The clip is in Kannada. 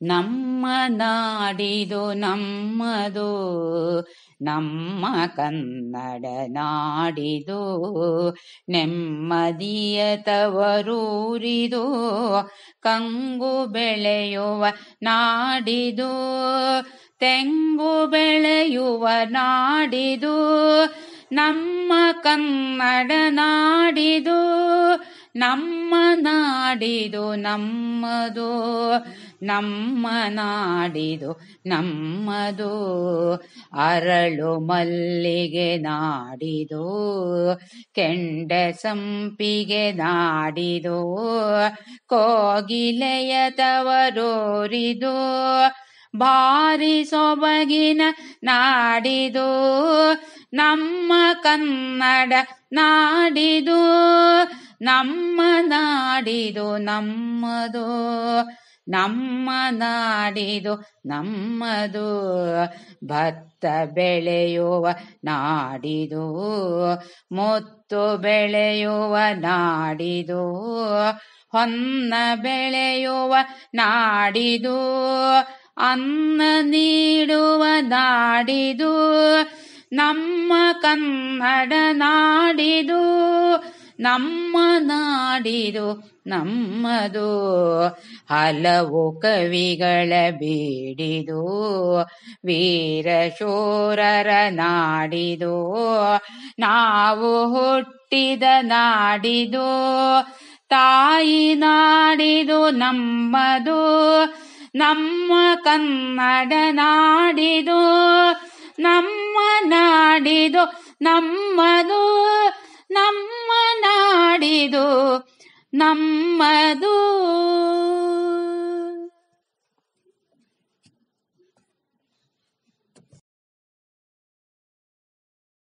ನಮ್ಮ ನಾಡಿದು ನಮ್ಮದು, ನಮ್ಮ ಕನ್ನಡ ನಾಡಿದು ನೆಮ್ಮದಿಯ ತವರೂರಿದು ಕಂಗು ಬೆಳೆಯುವ ನಾಡಿದು, ತೆಂಗು ಬೆಳೆಯುವ ನಾಡಿದು, ನಮ್ಮ ಕನ್ನಡ ನಾಡಿದು ನಮ್ಮ ನಾಡಿದು ನಮ್ಮದು, ನಮ್ಮ ನಾಡಿದು ನಮ್ಮದು. ಅರಳು ಮಲ್ಲಿಗೆ ನಾಡಿದು, ಕೆಂಡ ಸಂಪಿಗೆ ನಾಡಿದು. ಕೋಗಿಲೆಯ ತವರೋರಿದು ಬಾರಿ ಸೊಬಗಿನ ನಾಡಿದು. ನಮ್ಮ ಕನ್ನಡ ನಾಡಿದು. ನಮ್ಮ ನಾಡಿದು ನಮ್ಮದು, ನಮ್ಮ ನಾಡಿದು ನಮ್ಮದು. ಭತ್ತ ಬೆಳೆಯುವ ನಾಡಿದು, ಮುತ್ತು ಬೆಳೆಯುವ ನಾಡಿದು. ಹೊನ್ನ ಬೆಳೆಯುವ ನಾಡಿದು, ಅನ್ನ ನೀಡುವ ನಾಡಿದು. ನಮ್ಮ ಕನ್ನಡ ನಾಡಿದು ನಮ್ಮ ನಾಡಿದು ನಮ್ಮದು. ಹಲವು ಕವಿಗಳ ಬೀಡಿದು, ವೀರಶೋರರ ನಾಡಿದು. ನಾವು ಹುಟ್ಟಿದ ನಾಡಿದು, ತಾಯಿ ನಾಡಿದು ನಮ್ಮದು. ನಮ್ಮ ಕನ್ನಡ ನಾಡಿದು, ನಮ್ಮ ನಾಡಿದು ನಮ್ಮದು. ನಮ್ಮ ಇದು ನಮ್ಮದು.